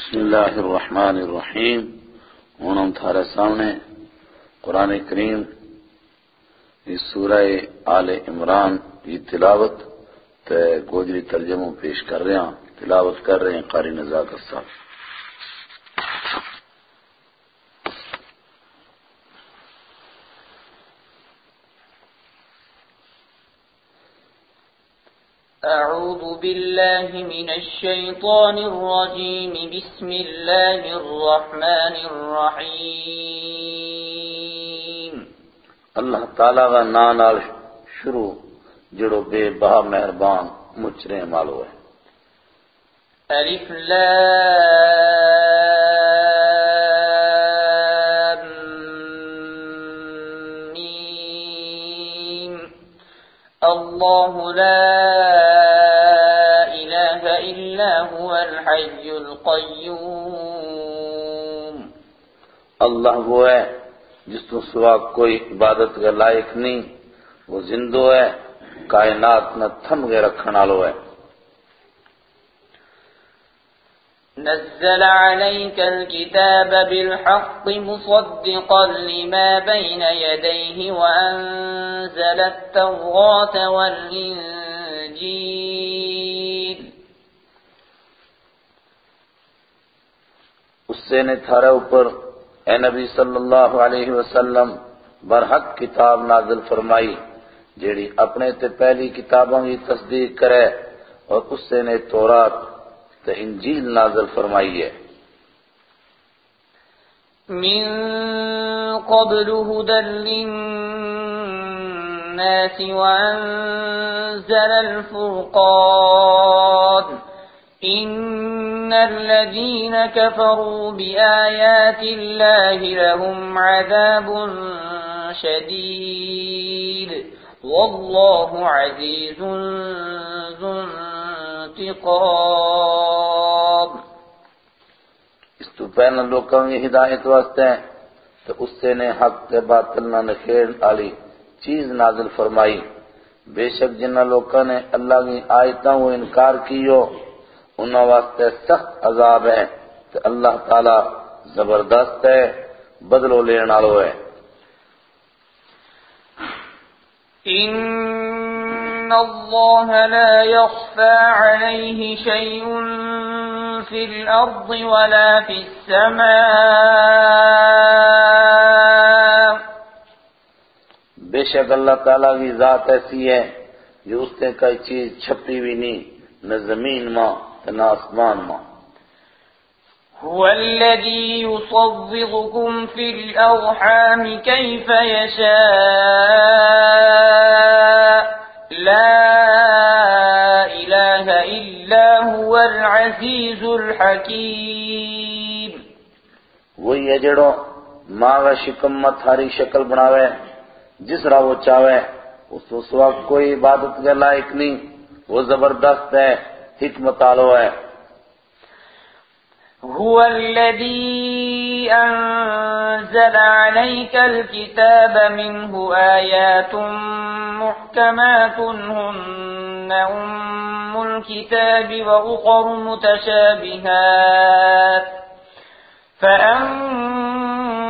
بسم اللہ الرحمن الرحیم۔ ہوں ہم تھارے سامنے قرآن کریم اس سورہ آل عمران کی تلاوت تے گوجری ترجمہ پیش کر رہے ہیں، تلاوت کر رہے ہیں قاری نزاکت صاحب۔ بالله من الشيطان الرجيم. بسم الله الرحمن الرحيم. اللہ تعالیٰ کا شروع جڑو بے بہا مہربان مچرے مالو ہے۔ ألف لام الله لا الحي القيوم اللہ وہ ہے جس تو سوا کوئی عبادت کا لائق نہیں، وہ زندو ہے، کائنات نہ تھم گئے رکھن آلو ہے۔ نزل عليك الكتاب بالحق مصدقا لما بين يديه وأنزل التوراة والإنجيل اس سے نے تھارے اوپر اے نبی صلی اللہ علیہ وسلم برحق کتاب نازل فرمائی، جیڑی اپنے تے پہلی کتابوں کی تصدیق کرے اور اس سے نے تورات تے انجیل نازل فرمائی ہے۔ من قبل هدى للناس وأنزل الفرقان، إن الذين كفروا بآيات الله لهم عذاب شديد والله عزيز ذو انتقام اس تو پہلے لوگوں کی ہدایت واسطے ہیں، تو اس سے نے حق تے باطل نہ نکھیڑ آلی، چیز نازل فرمائی۔ بے شک جنہ لوگوں نے اللہ کی آیتوں کو انکار کیو انہوں واسطے سخت عذاب ہے تو اللہ تعالی زبردست ہے بدلو لین آلو ہے۔ إن الله لا يخفى عليه شيء في الأرض ولا في السماء۔ بے شک اللہ تعالیٰ کی ذات ایسی ہے جو اس نے کوئی چیز چھپی بھی نہیں نہ زمین ماں۔ نہ آسمان ماں۔ هو الذي يصوغكم في الأرحام كيف يشاء. لا إله إلا هو العزيز الحكيم. وہی ہے جڑو ماں کا شکم مت ہاری شکل بناوے جس راہ وہ چاہے اس اس وقت کوئی عبادت کے لائق نہیں وہ زبردست ہے۔ حکمت آلو ہے هو الذي أنزل عليك الكتاب منه آيات محكمات هن أم الكتاب وأخر متشابهات. فأما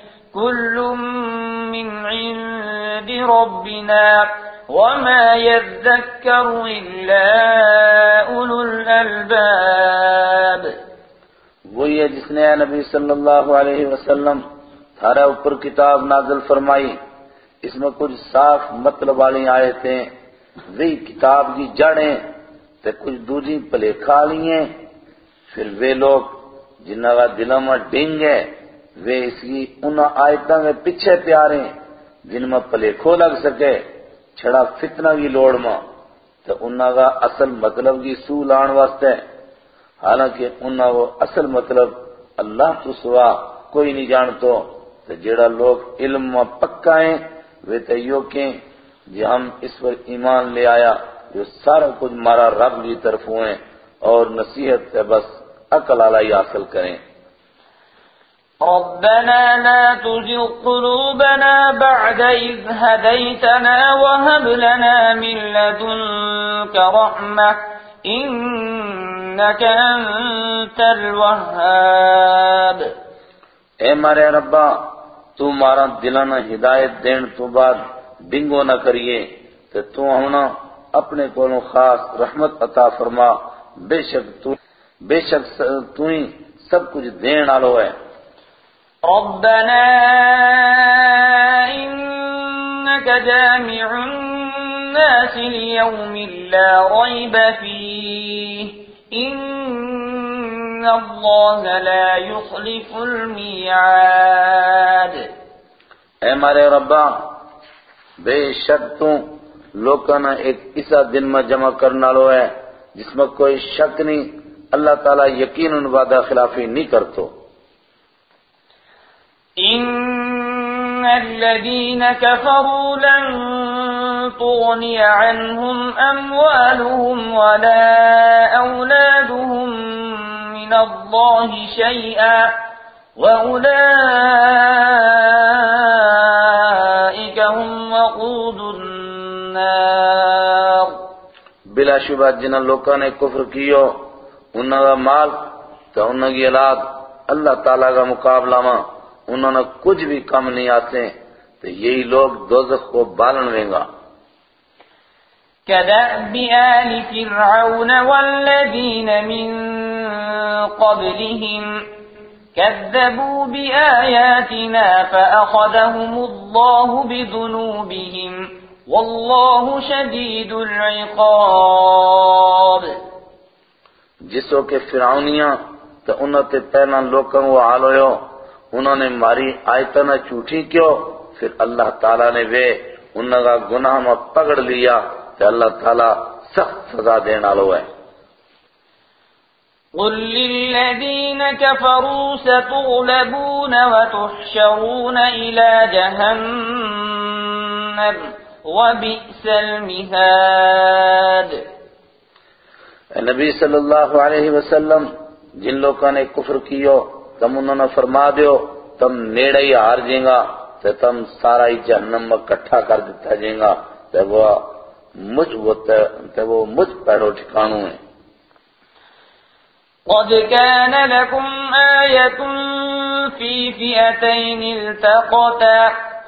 كل من عند ربنا وما يذكر إلا أولو الألباب وہی ہے جس نے نبی صلی اللہ علیہ وسلم تھارے اوپر کتاب نازل فرمائی، اس میں کچھ صاف مطلب والی آیتیں، وہی کتاب کی جڑیں، تے کچھ دوجی پلیکھا لی ہیں پھر وہ لوگ جنہاں کا دلوں میں ڈنگ ہے وہ اس کی ان آیتوں میں پیچھے پیارے جن میں پلیکھو لگ سکے، چھڑا فتنہ کی لوڑ میں تو انہاں کا اصل مطلب کی سو لان واسطے۔ حالانکہ انہاں وہ اصل مطلب اللہ تو سوا کوئی نہیں جانتو تو جڑا لوگ علم میں پکا ہیں، وہ تو یو کہ جی ہم اس پر ایمان لے آیا، جو سارا کچھ مارا رب کی طرف ہوئے اور نصیحت سے بس عقل آلائی حاصل کریں۔ ربنا لا تزغ قلوبنا بعد إذ هديتنا وهب لنا من لدنك رحمة إنك أنت الوهاب. اے مارے ربا، تو مارا دلانا ہدایت دین تو بعد ڈنگو نہ کریے تو تو ہونا اپنے کولوں خاص رحمت عطا فرما، بے شک تو بے شک تو ہی سب کچھ دین آلو ہے۔ ربنا إنك جامع الناس ليوم لا ريب فيه إن الله لا يخلف الميعاد اے مارے ربا بے شک تو لوکانا ایک ایسا دن میں جمع کرنا لو ہے جس میں کوئی شک نہیں، اللہ تعالیٰ یقین ان وعدہ خلافی نہیں کرتو إن الذين كفروا لن تغني عنهم أموالهم ولا أولادهم من الله شيئا وأولئك هم وقود النار بلا شبہ جنہ لوکاں نے کفر کیو انہاں کا مال تو انہاں کی اولاد اللہ تعالیٰ کا مقابلہ ماں۔ انہوں نے کچھ بھی کم نہیں آتے تو یہی لوگ دوزخ کو بالن لیں گا۔ كدأب آل فرعون والذين من قبلهم كذبوا بآياتنا فأخذهم الله بذنوبهم والله شديد العقاب۔ جسو کے فرعونیاں تو انہوں تے پہلا لوکاں وہ حال ہوئے انہوں نے ماری آیتنا چوٹھی کیوں؟ پھر اللہ تعالیٰ نے وہ انہوں کا گناہ میں پکڑ لیا کہ اللہ تعالیٰ سخت سزا دینا لو ہے۔ قل للذين كفروا ستغلبون وتحشرون إلى جهنم وبئس المهاد۔ نبی صلی اللہ علیہ وسلم جن لوگوں نے کفر کیو تم انہوں نے فرما دیو، تم نیڑے ہی ہار جائیں گا تو تم سارا ہی جہنم میں کٹھا کر دیتا جائیں گا۔ تو وہ مجھ وہ تو وہ مجھ پیڑو ٹھکانو ہے قد كان لكم آية في فئتين التقتا۔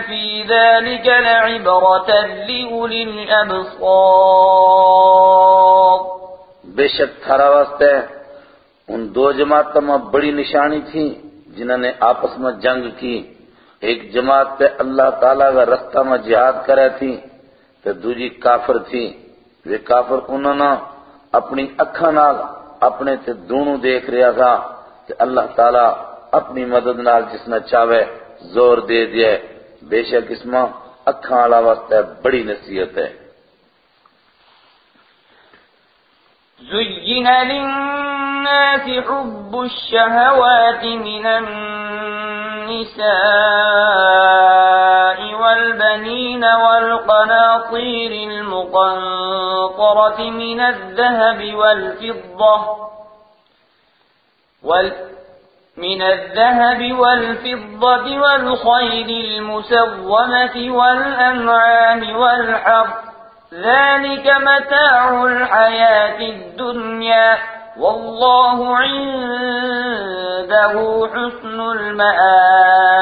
في ذلك لعبرة لأولي الأبصار بے شک تھارا واسطے ان دو جماعتوں میں بڑی نشانی تھی جنہوں نے آپس میں جنگ کی۔ ایک جماعت تے اللہ تعالیٰ کا رستہ میں جہاد کرے تھی تے دوجی کافر تھی۔ وہ کافر انہوں نے اپنی اکھاں نال اپنے تے دونوں دیکھ رہا تھا کہ اللہ تعالیٰ اپنی مدد نال جس نے چاہے زور دے دیا۔ بے شک اس میں اکھاں والا واسطے بڑی نصیحت ہے زين للناس حب الشهوات من النساء والبنين والقناطير المقنطرة من الذهب والفضة وال من الذهب والفضة والخيل المسومة والأنعام والحرث ذلك متاع الحياة الدنيا. والله عنده حسن المآب.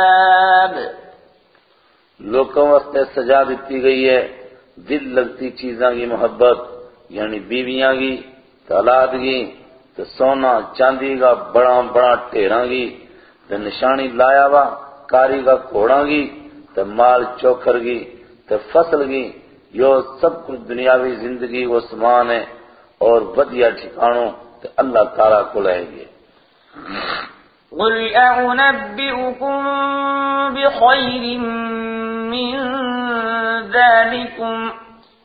لوگوں واسطے سجا دیتی گئی ہے دل لگتی چیزاں کی محبت یعنی بیویاں کی تالاد کی تو سونا چاندی کا بڑا بڑا ٹیراں کی تو نشانی لایا وا، کاری کا کوڑاں کی تو مال چوکھر کی تو فصل کی یہ سب کچھ دنیاوی زندگی وہ سامان ہے اور بدیا ٹھکانوں تو اللہ تعالیٰ کو لائے گے۔ قل أعنبئكم بخير من ذلكم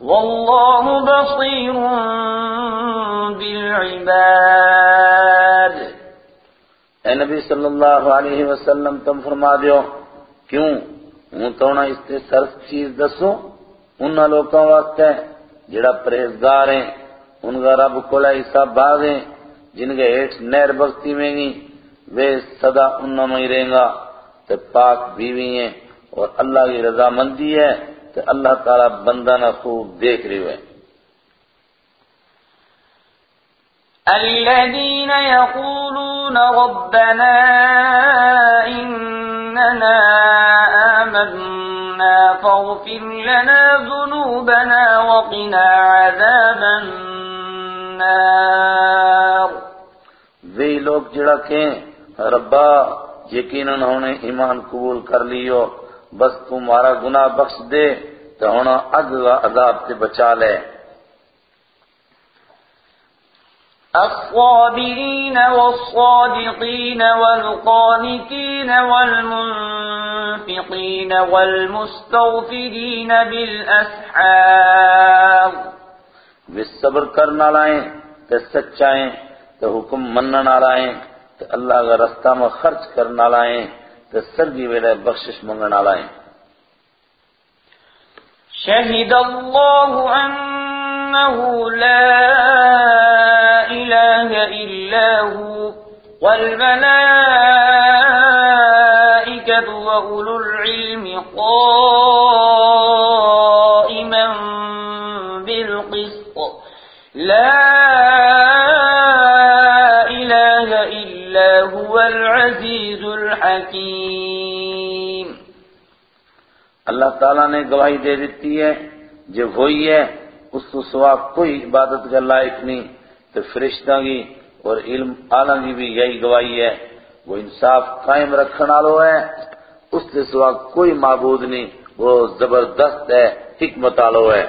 والله بصير بالعباد. اے نبی صلی اللہ علیہ وسلم، تم فرما دیو، کیوں؟ ہوں تو نہ اس سے سرس چیز دسو ان لوگوں واسطے جڑا پرہیزگار ہیں، ان کا رب کو حصہ باغ ہیں، جن کے ہیٹ نہر بستی میں گی وہ صدا ان میں ہی رہیں گا تو پاک بیوی ہیں، اور اللہ کی رضا مندی ہے تو اللہ تعالیٰ بندہ نہ خوب دیکھ رہی ہے الذين يقولون ربنا إننا آمنا فاغفر لنا ذنوبنا وقنا عذاب النار۔ وہی لوگ جڑا کہیں ربا یقیناً ہونے ایمان قبول کر لیو۔ بس تمہارا گناہ بخش دے تو ہونا عذاب سے بچا لے۔ الصابرين والصادقين والقانتين والمنفقين والمستغفرين بالأسحار وہ صبر کرنا لائیں تو سچائیں تو حکم مننا لائیں تو اللہ کا رستہ میں خرچ کرنا لائیں تو سرگی ویلے بخشش منگن منگنا لائیں شهد الله أنه لا إله إلا هو والملائكة وأولو العلم قال العزيز الحكيم اللہ تعالیٰ نے گواہی دے دیتی ہے جو وہی ہے، اس کو سوا کوئی عبادت کا لائق نہیں، تو فرشتہ کی اور علم عالم کی بھی یہی گواہی ہے۔ وہ انصاف قائم رکھنے والو ہے، اس سے سوا کوئی معبود نہیں، وہ زبردست ہے، حکمت والو ہے۔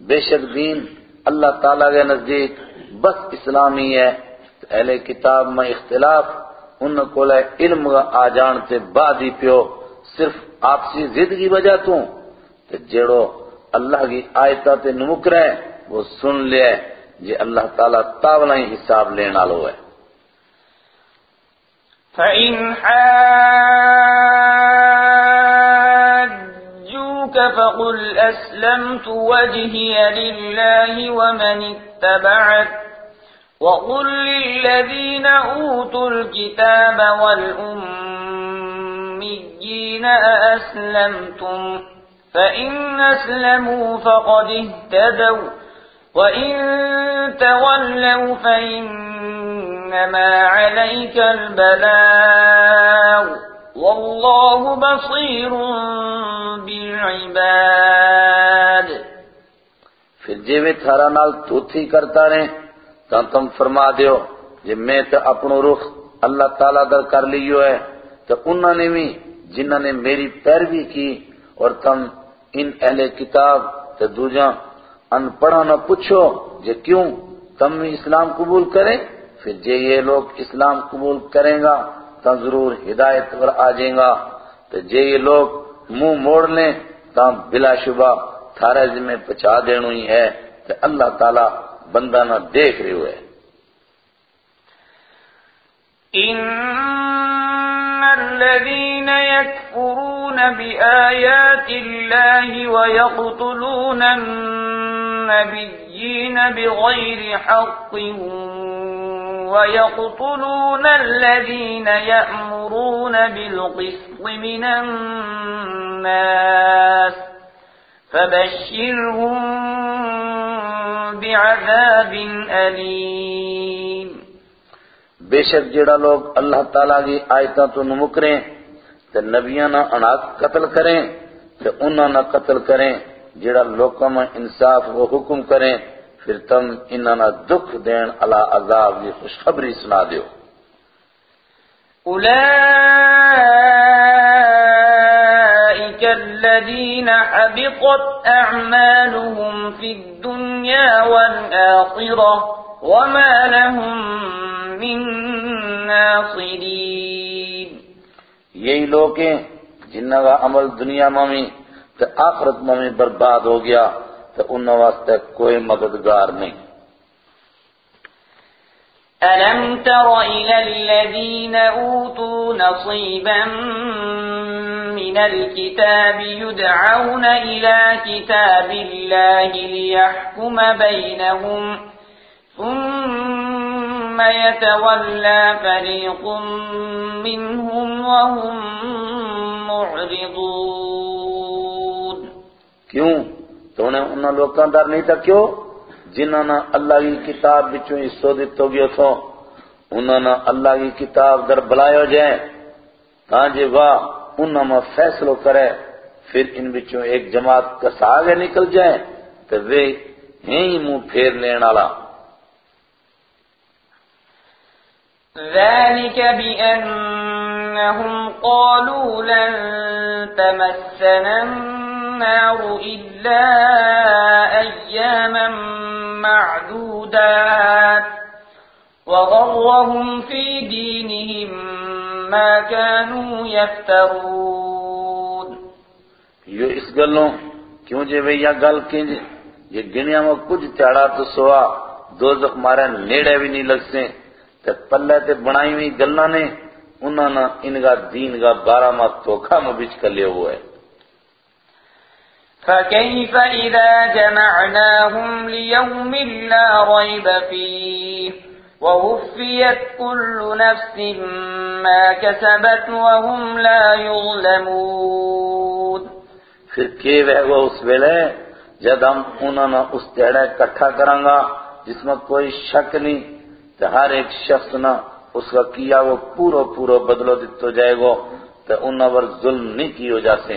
بے شک دین اللہ تعالیٰ کے نزدیک بس اسلامی ہے۔ اہل کتاب میں اختلاف، ان کو لے علم آ جان سے بعد ہی پیو، صرف آپسی ضد کی وجہ تو۔ کہ جڑو اللہ کی آیتہ تے نمکرے وہ سن لے جی اللہ تعالیٰ تاولا ہی حساب لینا لو ہے۔ فإن فقل أسلمت وجهي لله ومن اتبعت وقل للذين أوتوا الكتاب والأميين أأسلمتم فإن أسلموا فقد اهتدوا وإن تولوا فإنما عليك البلاغ والله بصير بالعباد. پھر جی میں تھارا نال تو تھی کرتا رہے تو تم فرما دیو جی میں تو اپنو رخ اللہ تعالیٰ در کر لیو ہے تو انہوں نے بھی جنہوں نے میری پیروی کی، اور تم ان اہل کتاب تو دوجہ ان پڑھا نہ پوچھو جی کیوں تم بھی اسلام قبول کریں؟ پھر جے یہ لوگ اسلام قبول کریں گا۔ تو ضرور ہدایت پر آ جائیں گا۔ تو جے یہ لوگ منہ موڑ لیں تو بلا شبہ تھارے ذمہ پچا دینو ہی ہے۔ کہ اللہ تعالیٰ بندہ نہ دیکھ رہے ہوئے إن الذين يكفرون بآيات الله ويقتلون النبيين بغير حق ويقتلون الذين يأمرون بالقسط من الناس فبشرهم بعذاب أليم بے شک جڑا لوگ اللہ تعالیٰ کی آیتاں تو نمکریں تے نبیاں نہ اناق قتل کریں تے انہاں نہ قتل کریں، جڑا لوکاں میں انصاف و حکم کریں پھر تم انہاں نہ دکھ دین اللہ عذاب کی خوشخبری سنا دیو۔ أولئك الذين حبطت أعمالهم في الدنيا والآخرة وما لهم من ناصرين یہی لوگ ہیں جنہاں کا عمل دنیا میں تے آخرت میں برباد ہو گیا۔ تے انہاں واسطے کوئی مددگار نہیں ألم تر إلى الذين أوتوا نصيبا من الكتاب يدعون إلى كتاب الله ليحكم بينهم ثم يتولى فريق منهم وهم معرضون۔ تو انہیں انہاں لوکاں در نہیں تھا کیوں جنہاں نے اللہ کی کتاب بچوں حصو دیتو گیا تھو انہاں نے اللہ کی کتاب در بلائے ہو جائیں ہاں جی واہ، انہاں میں فیصلو کرے، پھر ان بچوں ایک جماعت کا ساگے نکل جائیں تو وہ ہیں ہی منہ پھیر لین والا۔ ذلك بأنهم قالوا لن تمسنا النار إلا أياما معدودات وغرهم في دينهم ما كانوا يفترون. یہ اس گلوں، کیوں جے وہ یہ گل کنج یہ گنیا میں کچھ تیڑا تو سوا دوزخ مارے نیڑے بھی نہیں لگ سے تے پلے تے بنائی ہوئی گلاں نے، انہاں نے ان کا دین کا بارہ ماہ توکھا میں بچ کر لیا ہوا ہے فكيف إذا جمعناهم ليوم لا ريب فيه ووفيت كل نفس ما كسبت وهم لا يظلمون پھر کے وہ وہ اس ویلے جب ہم انہوں نے اس تیڑے کٹھا کریں گا جس میں کوئی شک نہیں تو ہر ایک شخص نہ اس کا کیا وہ پورو پورو بدلو دیتو جائے گا تو انہوں پر ظلم نہیں کی ہو جاسے۔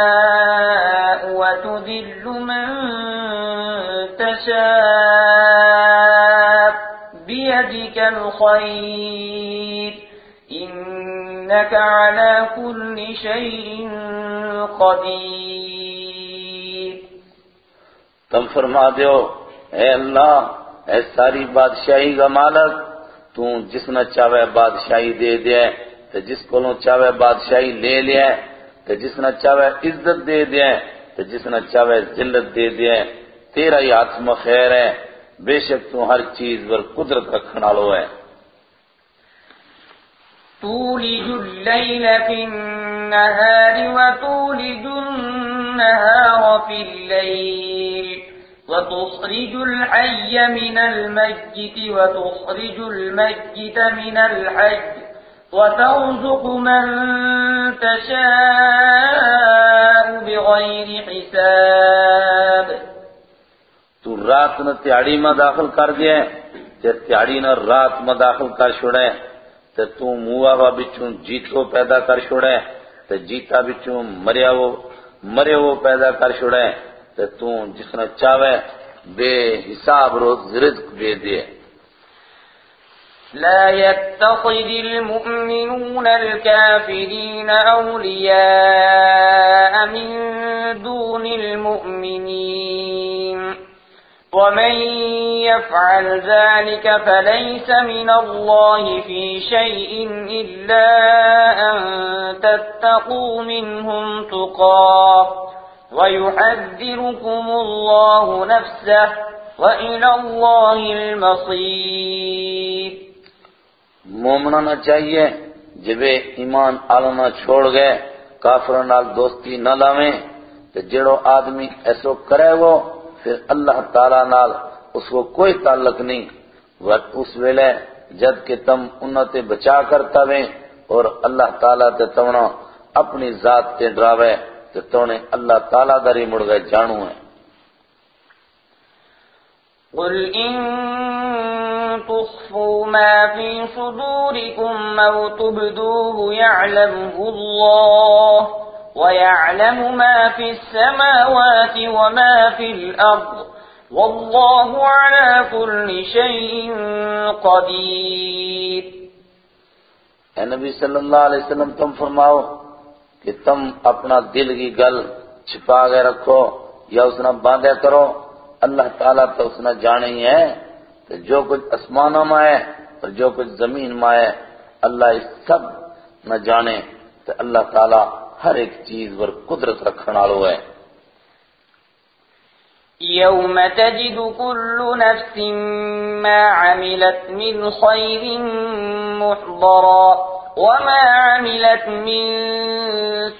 الخير إنك على كل شيء قدير. تم فرما دیو، اے اللہ، اے ساری بادشاہی کا مالک، تو جس نہ چاہے بادشاہی دے دے تو جس کو چاہے بادشاہی لے لے تو جس نہ چاہے عزت دے دے تو جس نہ چاہے ذلت دے دے، تیرا ہی ہاتھ میں خیر ہے، بے شک تو ہر چیز پر قدرت رکھنا لو ہے۔ تولج الليل في النهار وتولج النهار في الليل وتخرج الحي من الميت وتخرج الميت من الحي وترزق من تشاء بغير حساب. تو رات نہ تیاڑی میں داخل کر دیا تے تیاڑی نہ رات میں داخل کر چھوڑے تے تو موہ وا بچوں جیتو پیدا کر چھوڑے، تے جیتا بچوں مریا وہ مرے وہ پیدا کر چھوڑے، تے تو جس نے چاہے بے حساب روز رزق دے دے۔ لا يتخذ المؤمنون الكافرين أولياء من دون المؤمنين. ومن يفعل ذلك فليس من الله في شيء إلا أن تتقوا منهم تقى. ويحذركم الله نفسه وإلى الله المصير. مومنا چاہیے جب ایمان آلنا چھوڑ گئے، کافروں نال دوستی نہ لاویں تو جڑو آدمی ایسو کرے وہ پھر اللہ تعالیٰ نال اس کو کوئی تعلق نہیں۔ اس ویلے جد کہ تم انتے بچا کرتا ویں اور اللہ تعالیٰ تے تمنا اپنی ذات تے ڈراوے تو تونے اللہ تعالیٰ داری مڑ گئے جانو ہے قل إن تخفوا ما في صدوركم أو تبدوه يعلمه الله ويعلم ما في السماوات وما في الأرض والله على كل شيء قدير اے نبی صلی اللہ علیہ وسلم، تم فرماؤ کہ تم اپنا دل کی گل چھپا گئے رکھو یا اس نے باندھے کرو۔ اللہ تعالیٰ تو اس نے جانے ہی ہے تو جو کچھ اسمانوں میں ہے اور جو کچھ زمین میں ہے، اللہ اس سب نہ جانے۔ تو اللہ تعالیٰ ہر ایک چیز پر قدرت رکھنے والو ہے يوم تجد كل نفس ما عملت من خير محضرا وما عملت من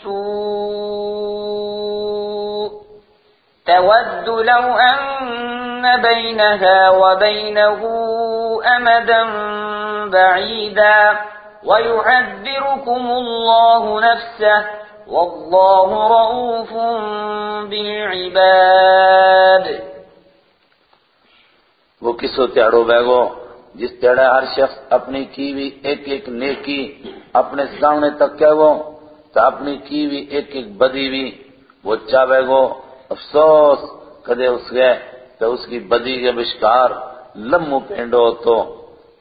سوء تود لو أن بينها وبينه أمدا بعيدا ويعذركم الله نفسه والله رؤوف بالعباد. وہ کسو تیڑو بیگو؟ جس تیڑے ہر شخص اپنی کی بھی ایک ایک نیکی اپنے سامنے تک کہہ تو اپنی کی بھی ایک ایک بدی بھی وہ چاہے گو افسوس، کدے اس گئے تو اس کی بدی کے بشکار لمو پینڈو تو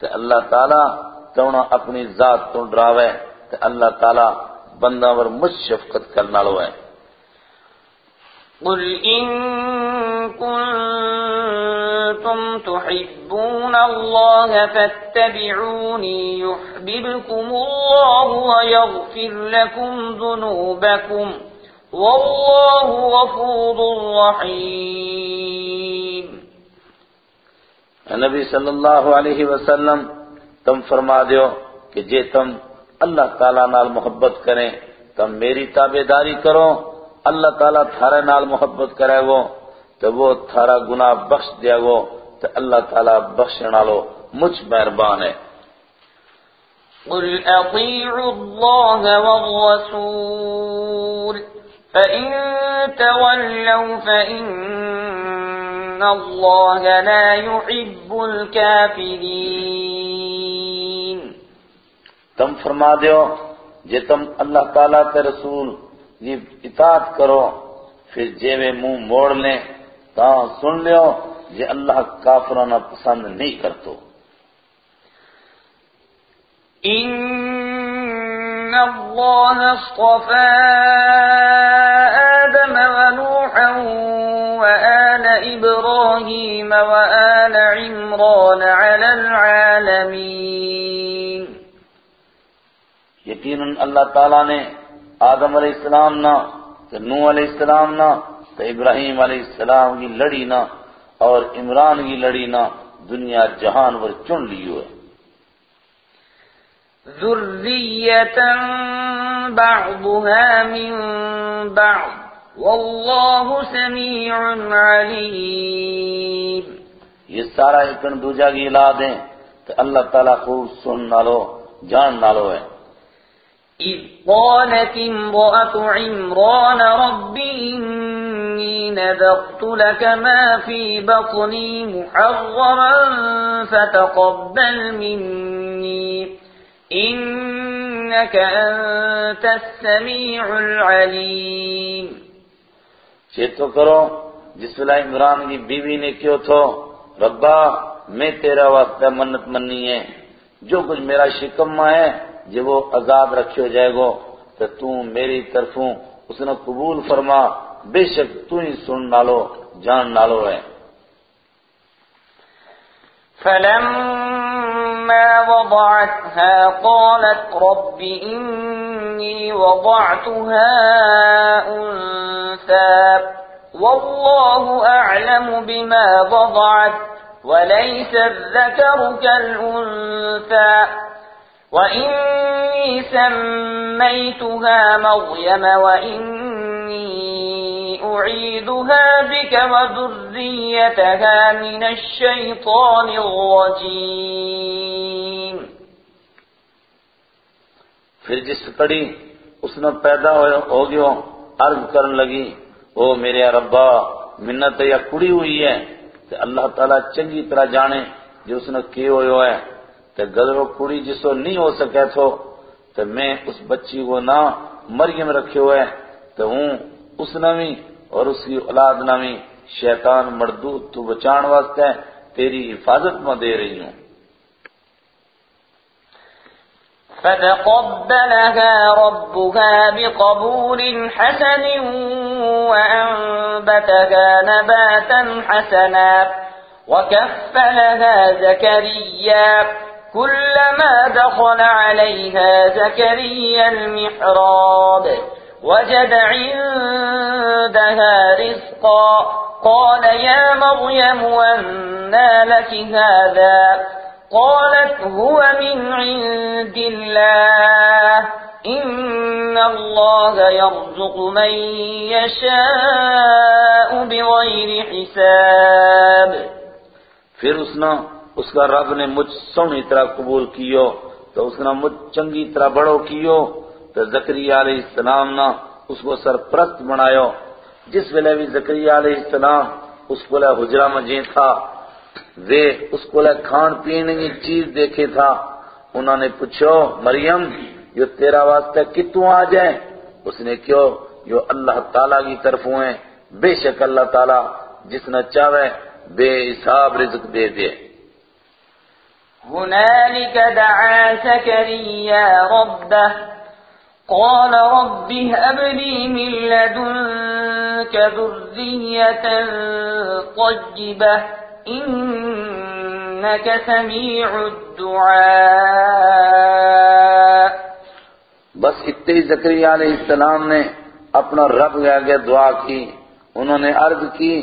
تو اللہ تعالیٰ تونا اپنی ذات تو ڈراوے، تو اللہ تعالیٰ بندہ ور مجھ شفقت کرنا لو ہے قل إن كنتم تحبون الله فاتبعوني يحببكم الله ويغفر لكم ذنوبكم والله غفور رحيم۔ نبی صلی اللہ علیہ وسلم تم فرما دیو کہ جے تم اللہ تعالیٰ نال محبت کریں تم میری تابع داری کرو، اللہ تعالیٰ تھارے نال محبت کرے وہ تو وہ تھارا گناہ بخش دیا گو تو اللہ تعالیٰ بخشنا لو مجھ مہربان ہے۔ قل أطيعوا الله والرسول، فإن تولوا فإن الله لا يحب الكافرين۔ تم فرما دیو جے تم اللہ تعالیٰ تے رسول یہ اطاعت کرو، پھر جے میں منہ موڑ لیں، تا سن لیو جے اللہ کافرانہ پسند نہیں کرتو۔ إن الله اصطفى آدم ونوحا وآل إبراهيم وآل عمران على العالمين یقیناً اللہ تعالیٰ نے آدم علیہ السلام نہ تو نوح علیہ السلام نہ تو ابراہیم علیہ السلام کی لڑی نہ اور عمران کی لڑی نہ دنیا جہان پر چن لیو ہے ذرية بعضها من بعض۔ والله سميع عليم یہ سارا ایکن دوجہ کی اولاد ہیں تو اللہ تعالیٰ خوب سن نالو جان نالو ہے۔ إذ قالت امرأة عمران رب إني نذرت لك ما في بطني محررا فتقبل مني إنك أنت السميع العليم چیت تو کرو، جس ویلہ عمران کی بیوی نے کیوں تھو ربا، میں تیرا واسطہ منت مننی ہے، جو کچھ میرا شکمہ ہے جب وہ عذاب رکھے ہو جائے گو تو تو میری طرفوں اس نے قبول فرما، بے شک تو ہی سن نالو، جان نالو ہے۔ فلما وضعتها قالت رب إني وضعتها أنثى، والله أعلم بما وضعت، وليس الذكر كالأنثى۔ وإني سميتها مريم وإني أعيدها بك وذريتها من الشيطان الرجيم پھر جس کڑی اس نے پیدا ہو گیا عرض کرن لگی، او میرے ربا منت یا کڑی ہوئی ہے کہ اللہ تعالیٰ چنگی طرح جانے جو اس نے کیے ہوئے ہے کہ گدرو کڑی جسو نہیں ہو سکے تو تو میں اس بچی کو نہ مریم رکھے ہوئے تو ہوں اس نوی اور اس کی اولاد نوی شیطان مردود تو بچان واسطے تیری حفاظت میں دے رہی ہوں۔ فتقبلها ربها بقبول حسن وأنبتها نباتا حسنا وكفلها زكريا كلما دخل عليها زكريا المحراب وجد عندها رزقا. قال يا مريم وأنى لك هذا؟ قالت هو من عند الله. إن الله يرزق من يشاء بغير حساب. نے اس کا رب نے مجھ سونی طرح قبول کیو، تو اس نے مجھ چنگی طرح بڑو کیو، تو زکریہ علیہ السلام نے اس کو سرپرست بنایو۔ جس ویلے بھی زکریہ علیہ السلام اس کو لے حجرہ میں تھا وہ اس کو لے کھان پینے کی چیز دیکھے تھا انہوں نے پوچھو، مریم جو تیرا واسطہ کتوں آ جائیں اس نے کیوں جو اللہ تعالیٰ کی طرف ہیں بے شک اللہ تعالیٰ جس نے چاہے، بے حساب رزق دے دے۔ هنالك دعا زكريا ربه. قال رب هب لي من لدنك ذرية طيبة إنك سميع الدعاء. بس اتنے ہی زکریہ علیہ السلام نے اپنا رب گیا گیا دعا کی انہوں نے عرض کی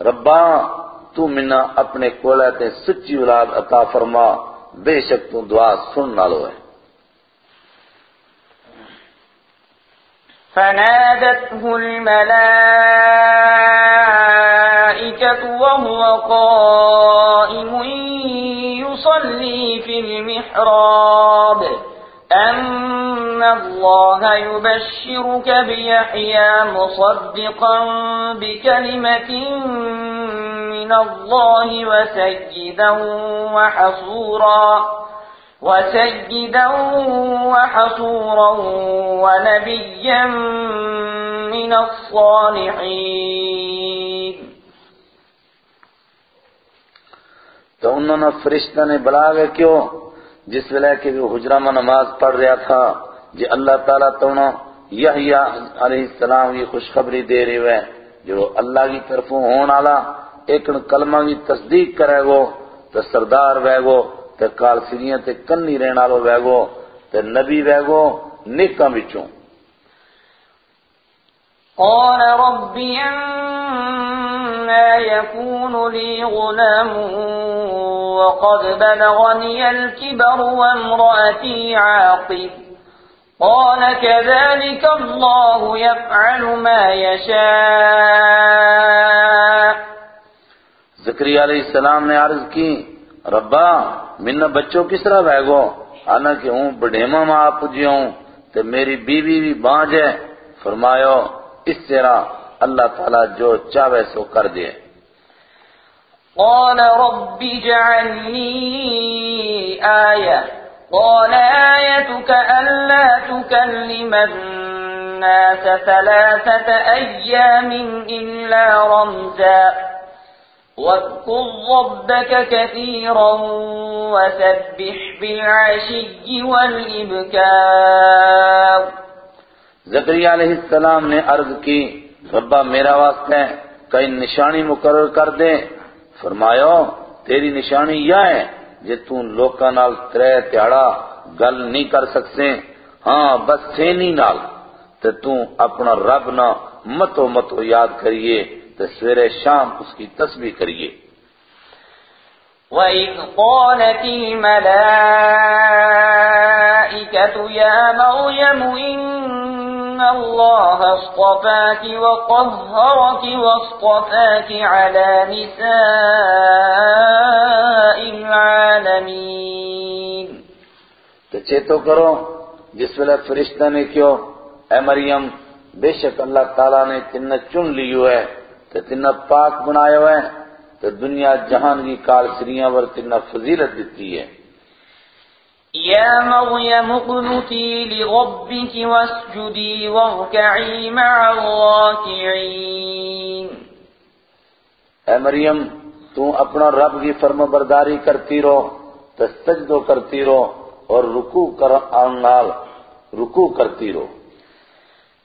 ربا تو منا اپنے کولے تے سچی أولاد عطا فرما بے شک تو دعا سن نالو ہے فنادته الملائكة وهو قائم يصلي في المحراب أن الله يبشرك بيحيى مصدقا بكلمة من الله وسيدا وحصورا وسيدا وحصورا ونبيا من الصالحين تو انہوں نے فرشتہ نے بلا گئے کیوں؟ جس ویلے کہ وہ حجرہ میں نماز پڑھ رہا تھا جی اللہ تعالیٰ تو یحییٰ علیہ السلام کی خوشخبری دے رہی ہے جو اللہ کی طرفوں ہون والا ایک کلمہ کی تصدیق کرے گو تو سردار بہ گو تو کالسریاں تے کنی رہن والو بہ گو تو نبی بہ گو، نیکاں وچوں۔ قال رب أنا يكون لي غلام وقد بلغني الكبر وامرأتي عاقب. قال كذلك الله يفعل ما يشاء. زکریہ علیہ السلام نے عرض کی، ربا من بچوں کس طرح بہ گو حالانکہ ہوں بڑھیما ماں آپ ہوں تو میری بیوی بھی بانج ہے۔ فرمایو، اس طرح اللہ تعالیٰ جو چاہے سو کر دے۔ قال رب اجعل لي آية قال آيتك ألا تكلم الناس ثلاثة أيام إلا رمزا۔ واذكر ربك كثيرا وسبح بالعشي والإبكار زکریہ علیہ السلام نے عرض کی ربا میرا واسطے کئی نشانی مقرر کر دے فرمایا تیری نشانی یہ ہے جے توں لوکاں نال ترے تیاڑا گل نہیں کر سکتے۔ ہاں بس سینی نال۔ تے توں اپنا رب نہ متو متو یاد کریے تے سویرے شام اس کی تسبیح کریے۔ وَإِذْ قَالَتِ الْمَلَائِكَةُ يَا مَرْيَمُ إِنَّ اللَّهَ اصْطَفَاكِ وَطَهَّرَكِ وَاصْطَفَاكِ عَلَى نِسَاءِ الْعَالَمِينَ تو چیتو کرو، جس ویلے فرشتہ نے کیوں؟ اے مریم، بے شک اللہ تعالیٰ نے تنہ چن لیو ہے، تو تنہ پاک بنائے ہوئے تو دنیا جہان کی کالسریاں ور تنہ فضیلت دیتی ہے۔ يا مريم اقنتي لربك واسجدي واركعي مع الراكعين. اے مریم تو اپنا رب کی فرم برداری کرتی رہو تو سجدو کرتی رہو اور رکوع کر آنال رکوع کرتی رہو۔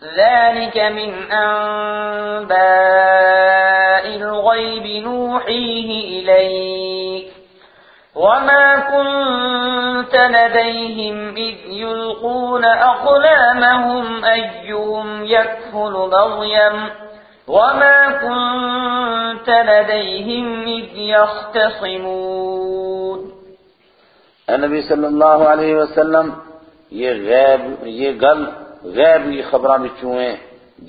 ذلك من أنباء الغيب نوحيه إليك. وما كنت لديهم إذ يلقون أقلامهم أيهم يكفل مريم وما كنت لديهم إذ يختصمون اے نبی صلی اللہ علیہ وسلم، یہ غیب، یہ گل غیب کی خبراں بچوں ہیں،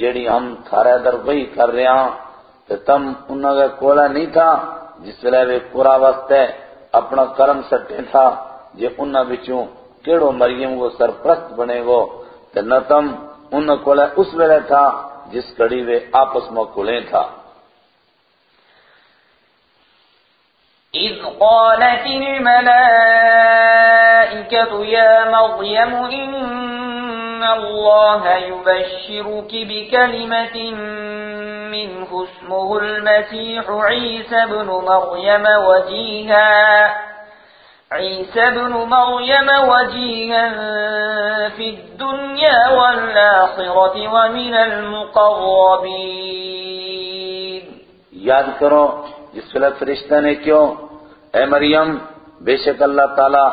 جیڑی ہم تھارے در وہی کر رہے ہاں تے تم انہاں کا کولا نہیں تھا، جس ویلے وہ پورا واسطے اپنا کرم سٹے تھا جے انہاں بچوں کیڑو مریم کو سرپرست بنے گو تے نتم تم انہاں کولا اس ویلے تھا جس کڑی وے آپس میں کلے تھا۔ إذ قالت الملائكة يا مريم إن الله يبشرك بكلمة منه اسمه المسيح عيسى بن مريم وجيها عيسى بن مريم وجيها في الدنيا والآخرة ومن المقربين. یاد کرو جس ویلے فرشتہ نے کیوں؟ اے مریم بے شک اللہ تعالیٰ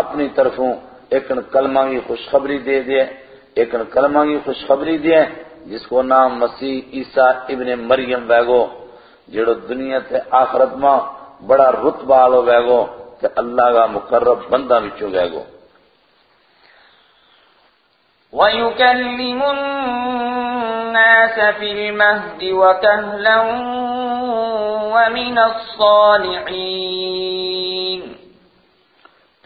اپنی طرفوں ایکن کلمہ کی خوشخبری دے دے ایکن کلمہ کی خوشخبری دے، جس کو نام مسیح عیسیٰ ابن مریم بیگو جڑو دنیا تے آخرت ماں بڑا رتبہ آلو بیگو تے اللہ کا مقرب بندہ بچو بیگو ويكلم الناس في المهد وكهلا ومن الصالحين۔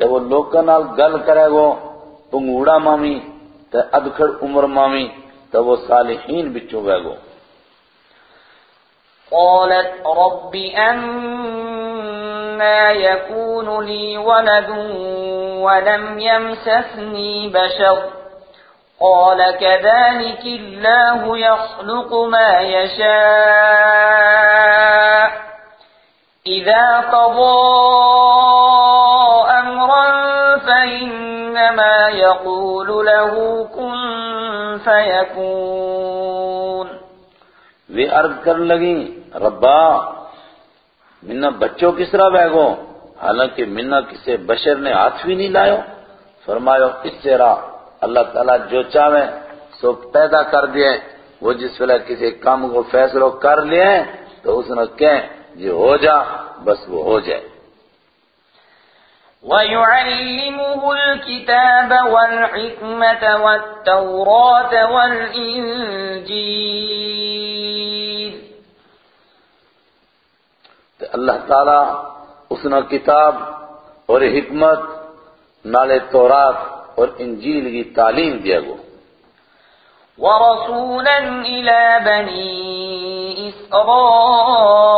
جب وہ لوکا نال گل کرے گو پنگوڑا مامی تے ادکھڑ عمر مامی تے وہ صالحین بچو گئے گو قالت رب أنا يكون لي ولد ولم یمسسنی بشر قال كذلك الله يخلق ما يشاء إذا قضى فإنما يقول له كن فيكون۔ وہ عرض کرنے لگی ربا، منا بچوں کس طرح بیگو؟ حالانکہ منا کسے بشر نے ہاتھ بھی نہیں لائے فرمایا اس طرح اللہ تعالیٰ جو چاہے، سو پیدا کر دیے وہ جس ویلے کسی کام کو فیصلہ کر لیے تو اس نے کہیں یہ ہو جا، بس وہ ہو جائے۔ ويعلمه الكتاب والحكمة والتوراة والإنجيل. اللہ تعالیٰ اس نے کتاب اور حکمت نالے تورات اور انجیل کی تعلیم دیا گو ورسولا إلى بني إسرائيل.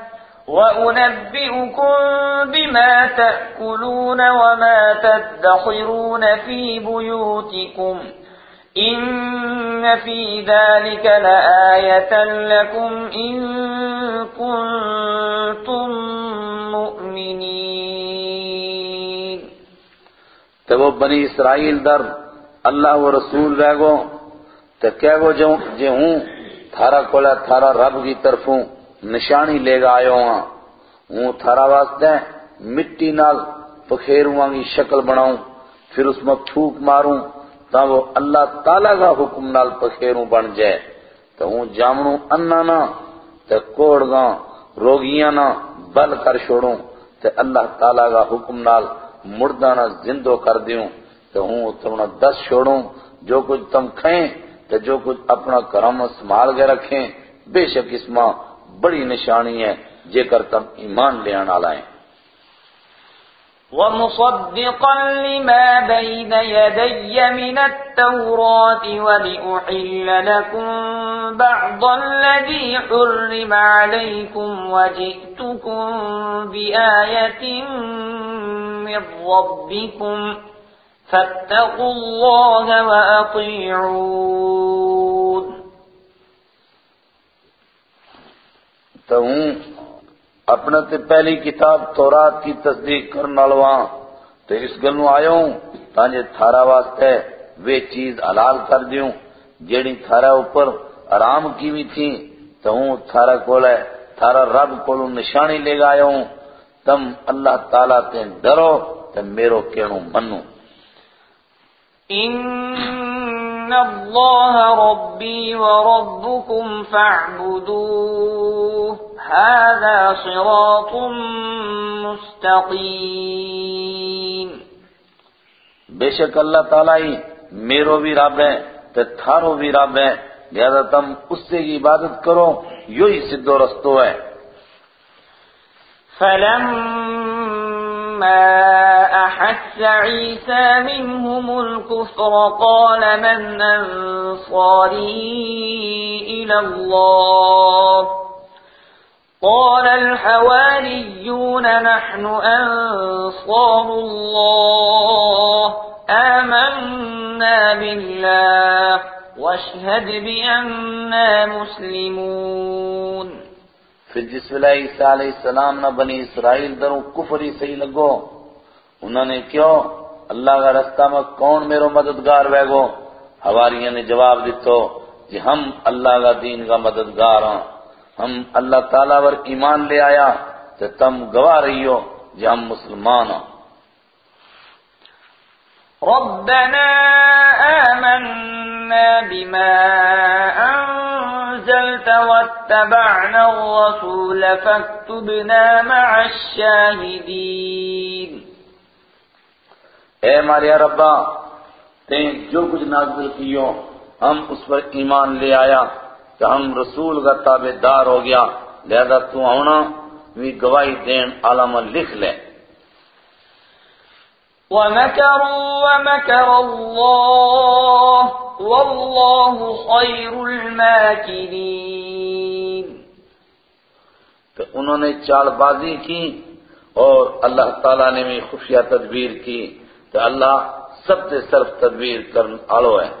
وأنبئكم بما تأكلون وما تدخرون في بيوتكم إن في ذلك لآية لكم إن كنتم مؤمنين. تو وہ بنی اسرائیل در اللہ و رسول رہ گو تو کہہ گو جو تھارا کولا تھارا رب کی طرفوں نشانی لے گا آئے ہاں ہوں تھارا واسطے مٹی نال پخیروں کی شکل بناؤں۔ پھر اس میں پھوک ماروں تا وہ اللہ تعالیٰ کا حکم نال پخیروں بن جائے۔ تو ہوں جامنوں انا نہ تو کوڑ گا روگیاں نہ بل کر چھوڑوں۔ تو اللہ تعالیٰ کا حکم نال مردہ نہ زندو کر دیوں۔ تو ہوں تمہیں دس چھوڑوں۔ جو کچھ تم کھائیں تو جو کچھ اپنا کرم سنبھال کے رکھیں، بے شک اس ماں بڑی نشانی ہے جے کر تم ایمان لے آنا لائیں ومصدقا لما بين يدي من التوراة ولأحل لكم بعض الذي حرم عليكم وجئتكم بآية من ربكم فاتقوا الله وأطيعون۔ تو ہوں۔ اپنے تے پہلی کتاب تورات کی تصدیق کرنا لواں تو اس گلوں آیا ہوں تانجے تھارا واسطے وہ چیز حلال کر دیوں۔ جیڑی تھارا اوپر آرام کی بھی تھی تو ہوں تھارا کول ہے، تھارا رب کولوں نشانی لے گا آیا ہوں۔ تم اللہ تعالیٰ تے ڈرو تے میرو کہنو منو۔ إن الله ربي وربكم فاعبدوه هذا صراط مستقيم۔ بے شک اللہ تعالیٰ ہی میرو بھی رب ہے تے تھارو بھی رب ہے لہذا تم اس سے کی عبادت کرو یو ہی سدھو رستو ہے۔ فلما أحس عيسى منهم الكفر قال من أنصاري إلى الله؟ قال الحواريون نحن أنصار الله. آمنا بالله واشهد بأننا مسلمون. پھر جس ویلے عیسیٰ علیہ السلام نہ بنی اسرائیل دروں کفری صحیح لگو، انہوں نے کیوں؟ اللہ کا رستہ میں کون میرو مددگار بہ گو؟ ہواریوں نے جواب دیتو کہ ہم اللہ کا دین کا مددگار ہاں۔ ہم اللہ تعالیٰ پر ایمان لے آیا تو تم گواہ رہی ہو کہ ہم مسلمان ہوں۔ ربنا آمنا بما أنزلت واتبعنا الرسول فاكتبنا مع الشاهدين۔ اے ماریا ربا تین جو کچھ نازل کیو ہم اس پر ایمان لے آیا۔ کہ ہم رسول کا تابع دار ہو گیا لہذا تو ہونا بھی گواہی دین عالم لکھ لے۔ ومكروا ومكر الله والله خير الماكرين۔ تو انہوں نے چال بازی کی اور اللہ تعالیٰ نے بھی خفیہ تدبیر کی۔ تو اللہ سب سے صرف تدبیر کرن آلو ہے۔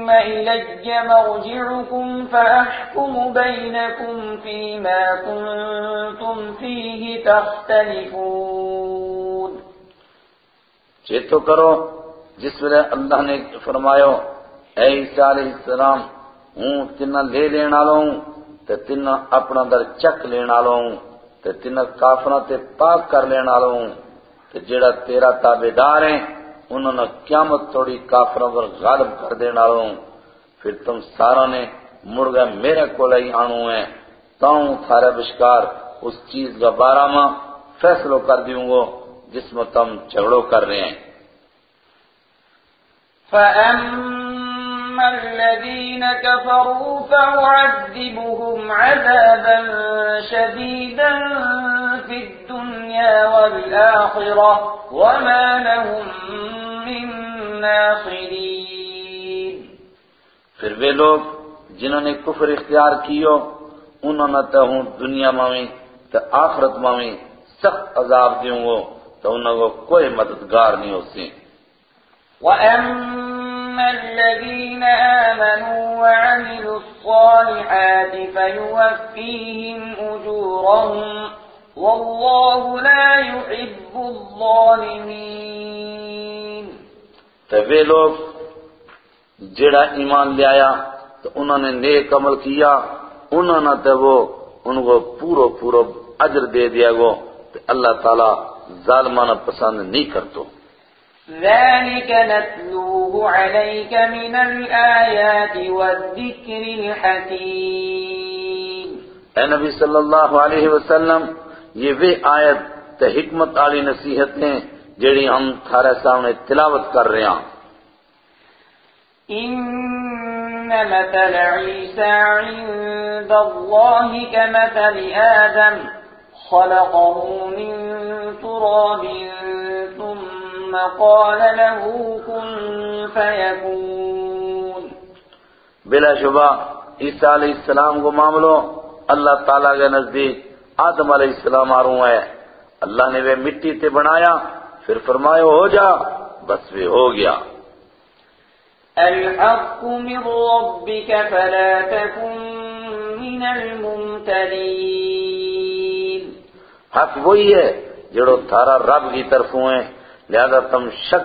ثم إلي مرجعكم فأحكم بينكم فيما كنتم فيه تختلفون. چیتو کرو، جس ویلے اللہ نے فرمایا، اے عیسیٰ علیہ السلام، ہوں تنہ لے لین آلو تے تین اپنا در چک لینا لوں تے تین کافرہ تے پاک کر لینا لوں تے جڑا تیرا تابدار ہیں انہوں نے قیامت توڑی کافروں پر غالب کر دینا ہوں پھر تم سارا نے مڑ گئے میرے کو لئی آنو ہے تاؤں تھارے بشکار اس چیز کا بارہ ماں فیصلو کر دیوں گو جس میں تم جھگڑو کر رہے ہیں۔ فَأَمَّا الَّذِينَ كَفَرُوا فَأُعَذِّبُهُمْ عَذَابًا شَدِيدًا فِي الدُّنْيَا وَالْآخِرَةِ وَمَا لَهُم مِّن نَّاصِرِينَ پھر وہ لوگ جنہوں نے کفر اختیار کیو انہوں نے تو ہوں دنیا میں تو آخرت میں سخت عذاب دیوں گو تو انہوں کو کوئی مددگار نہیں ہو سی وَأَمَّا الَّذِينَ آمَنُوا وَعَمِلُوا الصَّالِحَاتِ فَيُوَفِّيهِمْ أُجُورَهُمْ وَاللَّهُ لَا يُحِبُّ الظَّالِمِينَ۔ تو وہ لوگ جڑا ایمان لے آیا تو انہوں نے نیک عمل کیا انہوں نے تو وہ، ان کو پورو پورو اجر دے دیا گو تو اللہ تعالیٰ ظالمانہ پسند نہیں کرتو۔ ذلك نتلوه عليك من الآيات والذكر الحكيم اے نبی صلی اللہ علیہ وسلم یہ وہ آیت تے حکمت والی نصیحت ہیں جڑی ہم تھارے سامنے تلاوت کر رہے ہیں۔ إن مثل عيسى عند الله كمثل آدم خلقه من تراب ثم قال له كن فيكون. بلا شبہ عیسیٰ علیہ السلام کو معاملو اللہ تعالیٰ کے نزدیک آدم علیہ السلام آروں ہے اللہ نے وہ مٹی تے بنایا پھر فرمایا ہو جا بس وہ ہو گیا۔ الحق من ربك فلا تكن من الممتلين حق وہی ہے جڑو تھارا رب کی طرف لہذا تم شک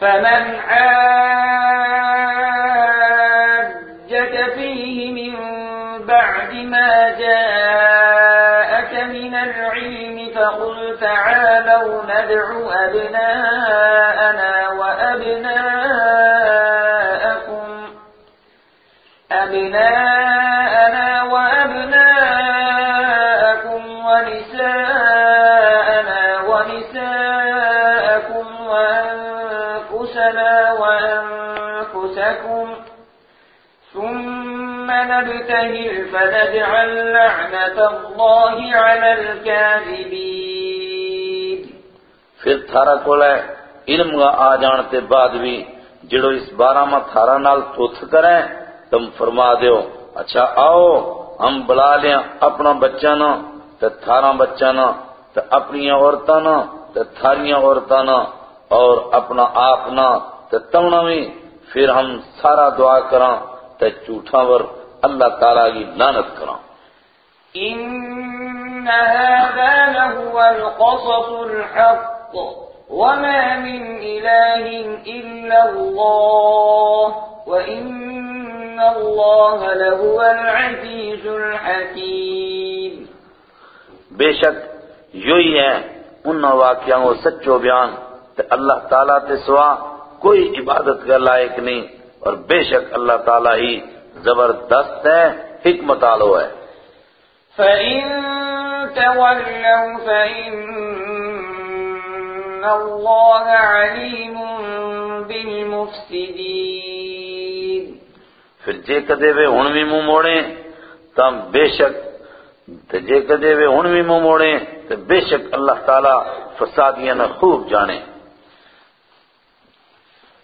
فمن حاجك فيه من بعد ما جاءك من العلم فقل تعالوا ندع أبناءنا وأبناءكم۔ أَبْنَاءَ نبتهل فنجعل لعنة الله على الكاذبين. پھر تھارا کولے علم کا آ جان تے بعد بھی جڑو اس بارہ میں تھارا نال توتھ کریں، تم فرما دیو اچھا آؤ، ہم بلا لیں اپنا بچہ نا، تے تھارا بچہ نا، تے اپنی عورتاں نا، تے تھاریاں عورتاں نا، اور اپنا آپ نا، تے تمنا بھی پھر ہم سارا دعا کراں، تے جھوٹا ور اللہ تعالیٰ کی لعنت کراں۔ إن هذا لهو القصص الحق وما من إله إلا الله وإن الله لهو العزيز الحكيم۔ بے شک یہی ہے ان واقعوں سچو بیان تے اللہ تعالیٰ تے سوا کوئی عبادت کا لائق نہیں اور بے شک اللہ تعالیٰ ہی زبردست ہے حکمت آلو ہے۔ فإن تولوا فإن الله عليم بالمفسدين۔ پھر جے کدے وے ہن بھی منہ موڑیں تم بے شک تے جے کدے وے ہن بھی منہ موڑیں تے بے شک اللہ تعالیٰ فسادیاں نہ خوب جانے۔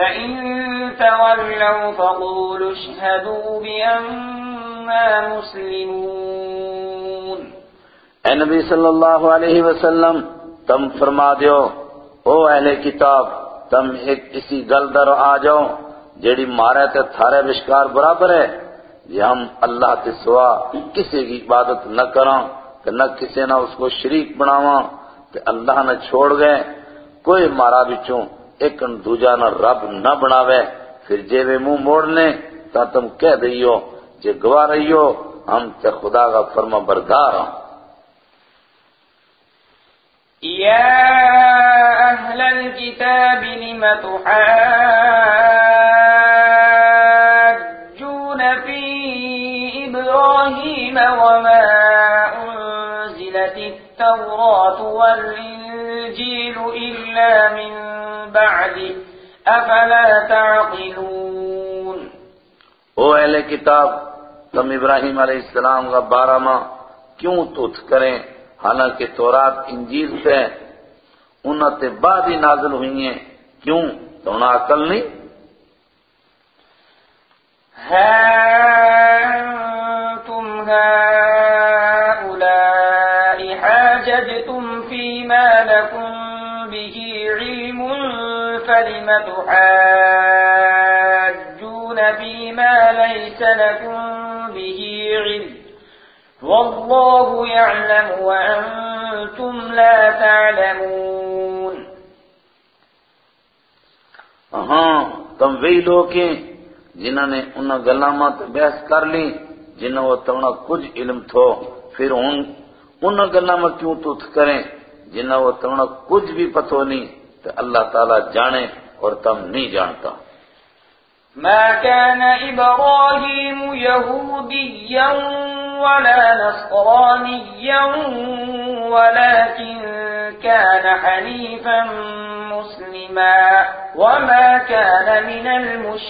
فإن تولوا فقولوا اشهدوا بأننا مسلمون اے نبی صلی اللہ علیہ وسلم، تم فرما دیو، او اہل کتاب، تم ایک اسی گل در آ جاؤ، جیڑی مارے تے تھارے بشکار برابر ہے یہ ہم اللہ کے سوا کسی کی عبادت نہ کراں، کہ نہ کسی نہ اس کو شریک بناواں، کہ اللہ نہ چھوڑ گئے، کوئی مارا بچوں ایک دوجا نہ رب نہ بناوے، پھر جے وے منہ موڑ لیں، تا تم کہہ دئیو، جے گوا رہیو، ہم تے خدا کا فرما بردار ہوں يا أهل الكتاب، لم تحاجون في إبراهيم وما أنزلت التوراة والإنجيل إلا من بعده أفلا تعقلون؟ او اہل کتاب تم ابراہیم علیہ السلام کا بارہ ماہ کیوں تُتھ کریں؟ حالانکہ تورات انجیل سے انہوں تے بعد ہی نازل ہوئی ہیں۔ کیوں؟ تو انہیں عقل نہیں۔ ها أنتم هؤلاء فلم تحاجون فيما ليس لكم به علم. والله يعلم وأنتم لا تعلمون. ہاں تم وہی لوگ ہیں جنہوں نے انہاں گلامات بحث کر لی، جنہوں وہ تمنا کچھ علم تھو۔ پھر ان انہاں گلامات کیوں تُتھ کریں؟ جنہوں وہ تمنا کچھ بھی پتو نہیں تو اللہ تعالیٰ جانے اور تم نہیں جانتا۔ ما كان إبراهيم يهوديا ولا نصرانيا ولكن كان حنيفا مسلما وما كان من المشركين.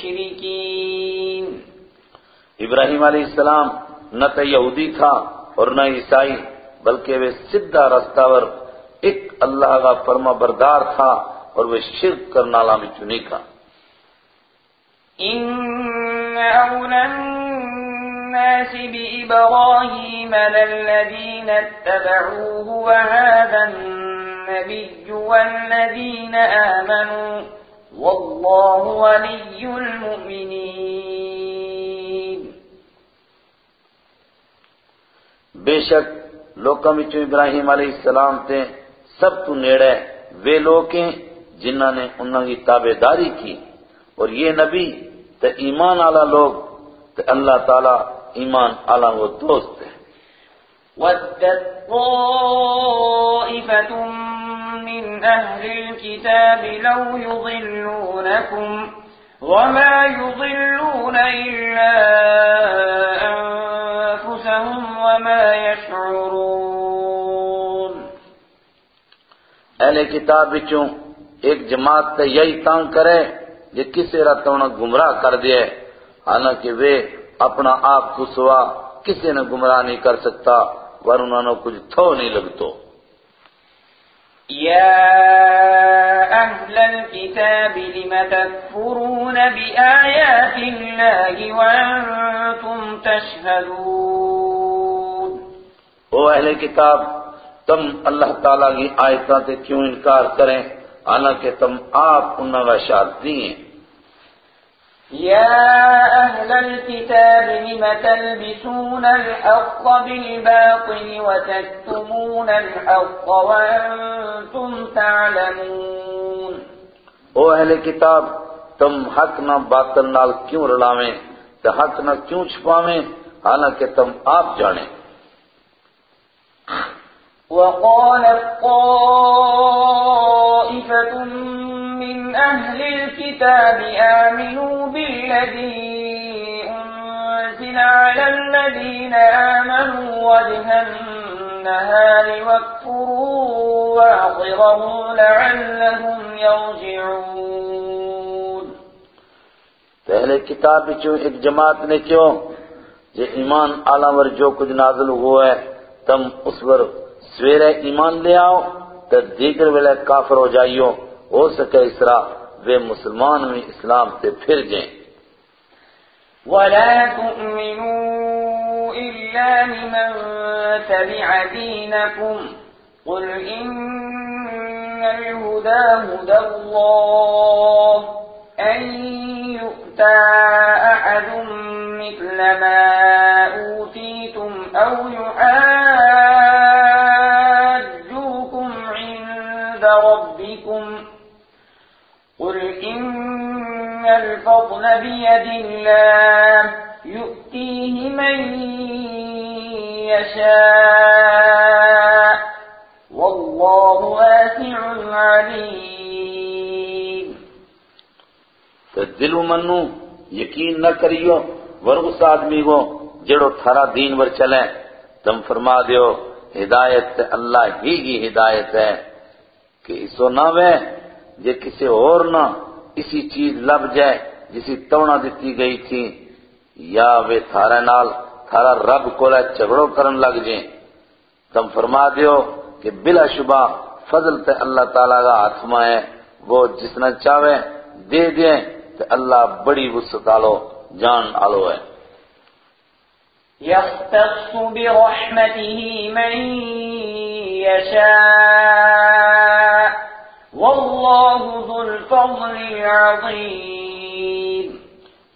ابراہیم علیہ السلام نہ تو یہودی تھا اور نہ عیسائی بلکہ وہ سدھا رستہ ور ایک اللہ کا فرما بردار تھا۔ اور وہ شرک کرنا لا میں چنی کا الناس بإبراهيم للذين اتبعوه وهذا النبي والذين آمنوا والله ولي المؤمنين بے شک لوکاں وچوں ابراہیم علیہ السلام تے سب تو نیڑے وہ لوگ جنہاں نے انہاں کی تابعداری کی اور یہ نبی تے ایمان والا لوگ تے اللہ تعالی ایمان والا وہ دوست ہے ودت طائفة من أهل الكتاب لو يضلونكم وما يضلون إلا أنفسهم وما يشعرون۔ اہل کتاب وچوں ایک جماعت تے یہی تانگ کرے یہ کسی رات انہیں گمراہ کر دیا حالانکہ وہ اپنا آپ کو سوا کسی نے گمراہ نہیں کر سکتا ور انہوں نے کچھ تھو نہیں لگتو۔ يا أهل الكتاب لم تكفرون بآيات الله وأنتم تشهدون او اہل کتاب تم اللہ تعالیٰ کی آیتاں سے کیوں انکار کریں؟ حالانکہ تم آپ انہوں کا شاہدی ہیں۔ يا أهل الكتاب لم تلبسون الحق بالباطل وتكتمون الحق وأنتم تعلمون۔ او اہل کتاب تم حق نہ باطل نال کیوں رلاویں؟ تے حق نہ کیوں چھپاویں؟ حالانکہ تم آپ جانے وقالت طائفة من أهل الكتاب آمنوا بالذي أنزل على الذين آمنوا وجه النهار واكفروا آخره لعلهم يرجعون. پہلے کتاب وچوں ایک جماعت نے کیوں جے ایمان آلاور جو کچھ نازل ہوا ہے تم اس پر سویرے ایمان لے آؤ۔ تو دیگر ویلے کافر ہو جائیو ہو سکے اسرا وہ مسلمان میں اسلام سے پھر جائیں۔ ولا تؤمنوا إلا لمن تبع دينكم قل إن الهدى هدى الله أن يؤتى أحد مثل ما أوتيتم أو يحاجوكم ربكم قل إن الفضل بيد الله يؤتيه من يشاء والله واسع عليم تو منو یقین نہ کریو ور اس آدمی کو جڑو تھارا دین ور چلے۔ تم فرما دیو، ہدایت اللہ ہی کی ہدایت ہے۔ کہ اسو نہ وے جے کسی اور نہ اسی چیز لب جائے جسی تونا دیتی گئی تھی۔ یا وے تھارا نال، تھارا رب کو لے جھگڑو کرن لگ جائیں تم فرما دیو کہ بلا شبہ فضل تے اللہ تعالیٰ کا ہاتھ میں ہے۔ وہ جس نے چاہے دے دیں تو اللہ بڑی وسط آلو، جان آلو ہے۔ يختص برحمته من يشاء والله ذو الفضل العظيم.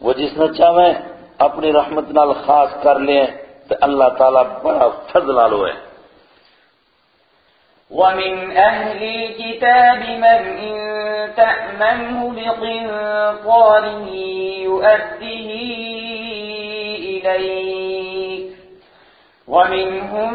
وہ جس نے چاہے اپنی رحمت نال خاص کر لیں تو اللہ تعالیٰ بڑا فضل آلو ہے ومن أهل الكتاب من إن تأمنه بقنطار يؤديه إليك. ومنهم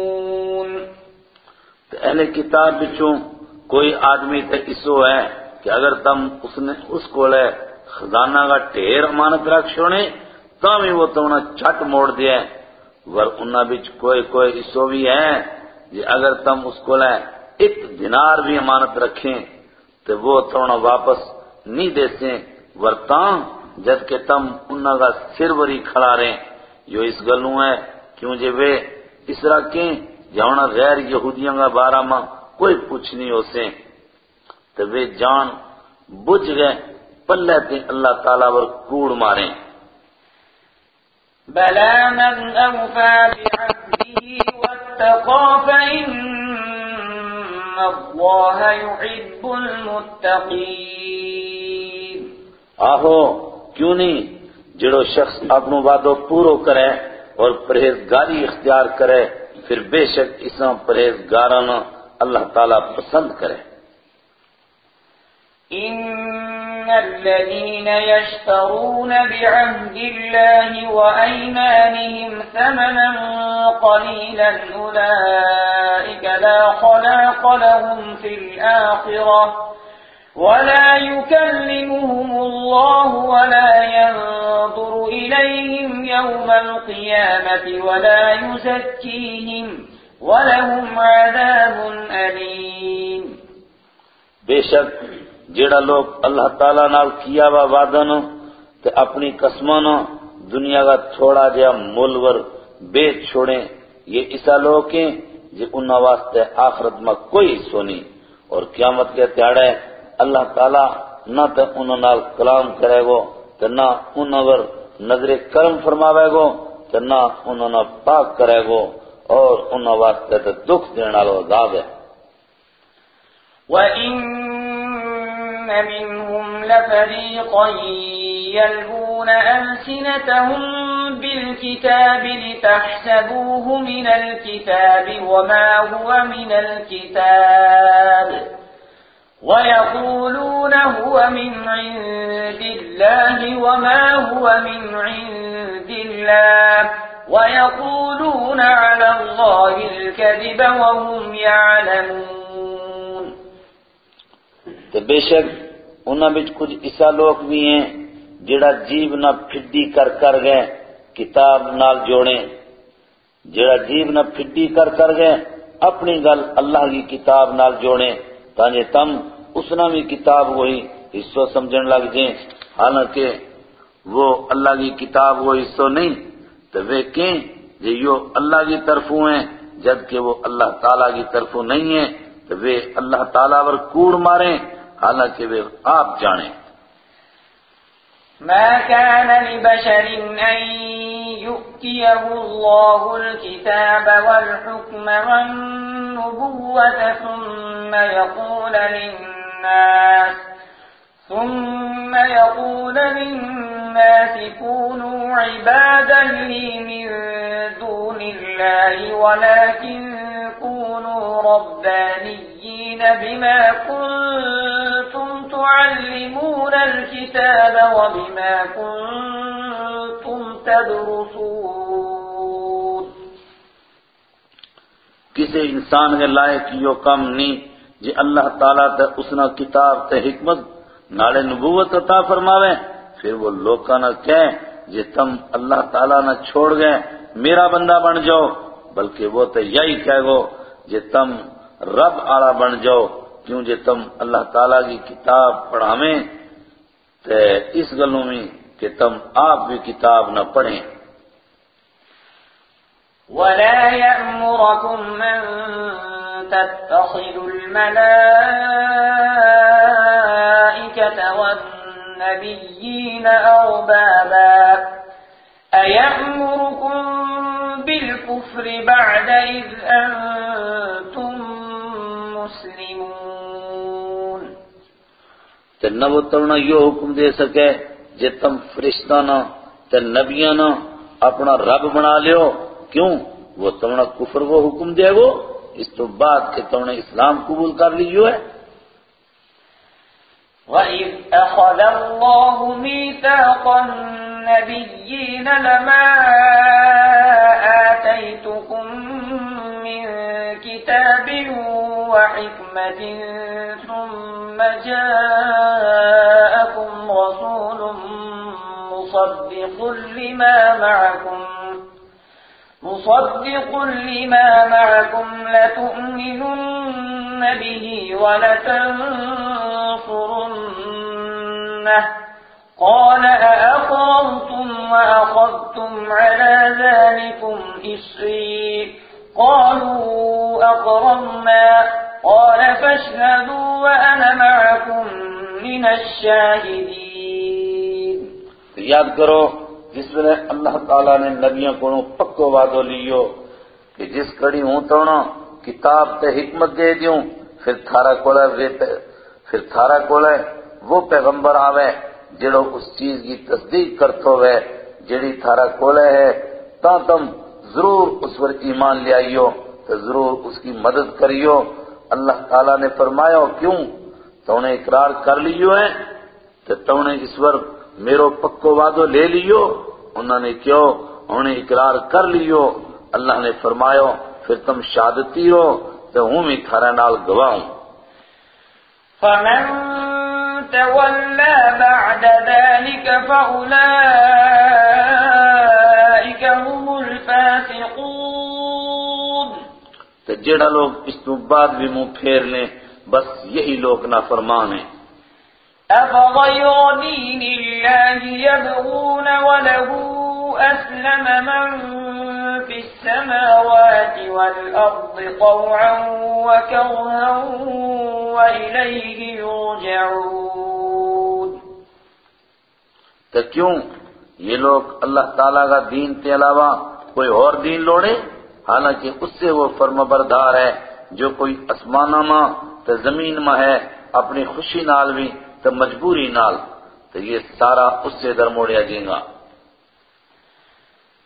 اہل کتاب بچوں، کوئی آدمی تے اسو ہے کہ اگر تم اس نے اس کو لے خزانہ کا ٹھیر امانت رکھ چھوڑے تو بھی وہ تو چھٹ موڑ دیا ور انہاں بچ کوئی کوئی اسو بھی ہے جی اگر تم اس کو لے ایک دینار بھی امانت رکھیں تو وہ تو واپس نہیں دیسیں ورتاں جبکہ تم انہاں کا سر وری کھڑا رہیں۔ جو اس گلوں ہے، کیوں جے وہ اس طرح کے جانا غیر یہودیوں کا بارہ ماں کوئی پوچھ نہیں ہو سے تو وہ جان بجھ گئے پلے تے اللہ تعالیٰ ور کوڑ ماریں۔ بلى من أوفى بعهده واتقى فإن الله يحب المتقين۔ آہو کیوں نہیں؟ جڑو شخص اپنو وعدو پورو کرے اور پرہیزگاری اختیار کرے۔ پھر بے شک اساں پرہیزگارانا اللہ تعالیٰ پسند کرے۔ إن الذين يشترون بعهد الله وأيمانهم ثمنا قليلا أولئك لا خلاق لهم في الآخرة ولا يكلمهم الله ولا ينظر إليهم يوم القيامة ولا يزكيهم ولهم عذاب أليم بے شک جیڑا لوگ اللہ تعالیٰ نال کیا وا وعدہ نو تے اپنی قسموں نو دنیا کا تھوڑا جہا مولور بیچ چھوڑیں یہ ایسا لوگ ہیں جی انہاں واسطے آخرت میں کوئی حصہ نہیں اور قیامت کے تیاڑے اللہ تعالیٰ نہ تے انہاں نال کلام کرے گو تے نہ انہاں ور نظر کرم فرماوے گو تے نہ انہاں نہ پاک کرے گو اور انہاں واسطے تے دکھ دینے والا عذاب ہے۔ وَإِنَّ مِنْهُمْ لَفَرِيقًا يَلْوُونَ أَلْسِنَتَهُم بِالْكِتَابِ لِتَحْسَبُوهُ مِنَ الْكِتَابِ وَمَا هُوَ مِنَ الْكِتَابِ وَيَقُولُونَ هُوَ مِنْ عِندِ اللَّهِ وَمَا هُوَ مِنْ عِندِ اللَّهِ وَيَقُولُونَ عَلَى اللَّهِ الْكَذِبَ وَهُمْ يَعْلَمُونَ تو بے شک انہاں بچ کچھ ایسا لوگ بھی ہیں جڑا جیب نہ پھڈی کر کر گئے، کتاب نال جوڑیں جڑا جیب نہ پھڈی کر کر گئے، اپنی گل اللہ کی کتاب نال جوڑیں تاکہ تم اسنا بھی کتاب وہی حصہ سمجھن لگ جائیں۔ حالانکہ وہ اللہ کی کتاب وہ حصہ نہیں، تو وہ کہیں جو یو اللہ کی طرفوں ہیں، جبکہ وہ اللہ تعالیٰ کی طرفوں نہیں ہیں، تو وہ اللہ تعالیٰ پر کوڑ ماریں۔ حالانکہ وہ آپ جانیں۔ ما كان لبشر أن يؤتيه الله الكتاب والحكم والنبوة ثم يقول للناس الناس ثم يقول للناس كونوا عبادا لي من دون الله ولكن كونوا ربانيين بما كنتم تعلمون الكتاب وبما كنتم تدرسون کسی انسان کے لائق یہ کم نہیں جی اللہ تعالیٰ تے اسنا کتاب تے حکمت نالے نبوت عطا فرماوے، پھر وہ لوکاں نہ کہیں جی تم اللہ تعالیٰ نہ چھوڑ گئے، میرا بندہ بن جاؤ۔ بلکہ وہ تو یہی کہہ گو جی تم رب آڑا بن جاؤ، کیوں جی تم اللہ تعالیٰ کی کتاب پڑھاویں۔ تے اس گلوں میں کہ تم آپ بھی کتاب نہ پڑھیں۔ ولا يأمركم أن تتخذوا الملائكة والنبيين أربابا أيأمركم بالكفر بعد إذ أنتم مسلمون تے نہ وہ تمنا یہ حکم دے سکے جے تم فرشتہ نہ تے نبیاں نہ اپنا رب بنا لیو۔ کیوں؟ وہ تمنا کفر وہ حکم دے گو اس تو بعد کہ تم نے اسلام قبول کر لیو ہے وَإِذْ أَخَذَ اللَّهُ مِيثَاقَ النَّبِيِّينَ لَمَا آتَيْتُكُم مِّن كِتَابٍ وَحِكْمَةٍ ثُمَّ جَاءَكُمْ رَسُولٌ مُصَدِّقٌ لِّمَا مَعَكُمْ مصدق لما معكم لتؤمنن به ولتنصرنه. قال أأقررتم وأخذتم على ذلكم إسري. قالوا أقررنا. قال فاشهدوا وأنا معكم من الشاهدين. یاد جس میں اللہ تعالیٰ نے نبیوں کو پکو وعدو لیو کہ جس کڑی ہوں تو کتاب تے حکمت دے دیوں، پھر تھارا کولے پھر تھارا کولے وہ پیغمبر آوے، جڑو اس چیز کی تصدیق کرتو ہوئے، جڑی تھارا کولے ہے تا تم ضرور اس پر ایمان لے آئیو تو ضرور اس کی مدد کریو۔ اللہ تعالیٰ نے فرمایا، کیوں؟ تو نے اقرار کر لیو ہے تو تو نے اس پر میرو پکو وعدو لے لیو انہوں نے کیوں انہوں نے اقرار کر لیو۔ اللہ نے فرمایا پھر تم شہادتی ہو تو ہوں بھی تھارے نال گواہ ہوں۔ فمن تولى بعد ذلك فأولئك هم الفاسقون۔ تو جڑا لوگ اس تو بعد بھی منہ پھیر لیں بس یہی لوگ نافرمان ہیں۔ أفغير دين الله يبغون وله أسلم من في السماوات والأرض طوعا وكرها وإليه يرجعون. تو کیوں؟ یہ لوگ اللہ تعالیٰ کا دین کے علاوہ کوئی اور دین لوڑے؟ حالانکہ اس سے وہ فرم بردار ہے جو کوئی اسمانہ ماں تو زمین ماں ہے، اپنی خوشی نال بھی تو مجبوری نال تو یہ سارا اس سے در موڑیا جائے گا۔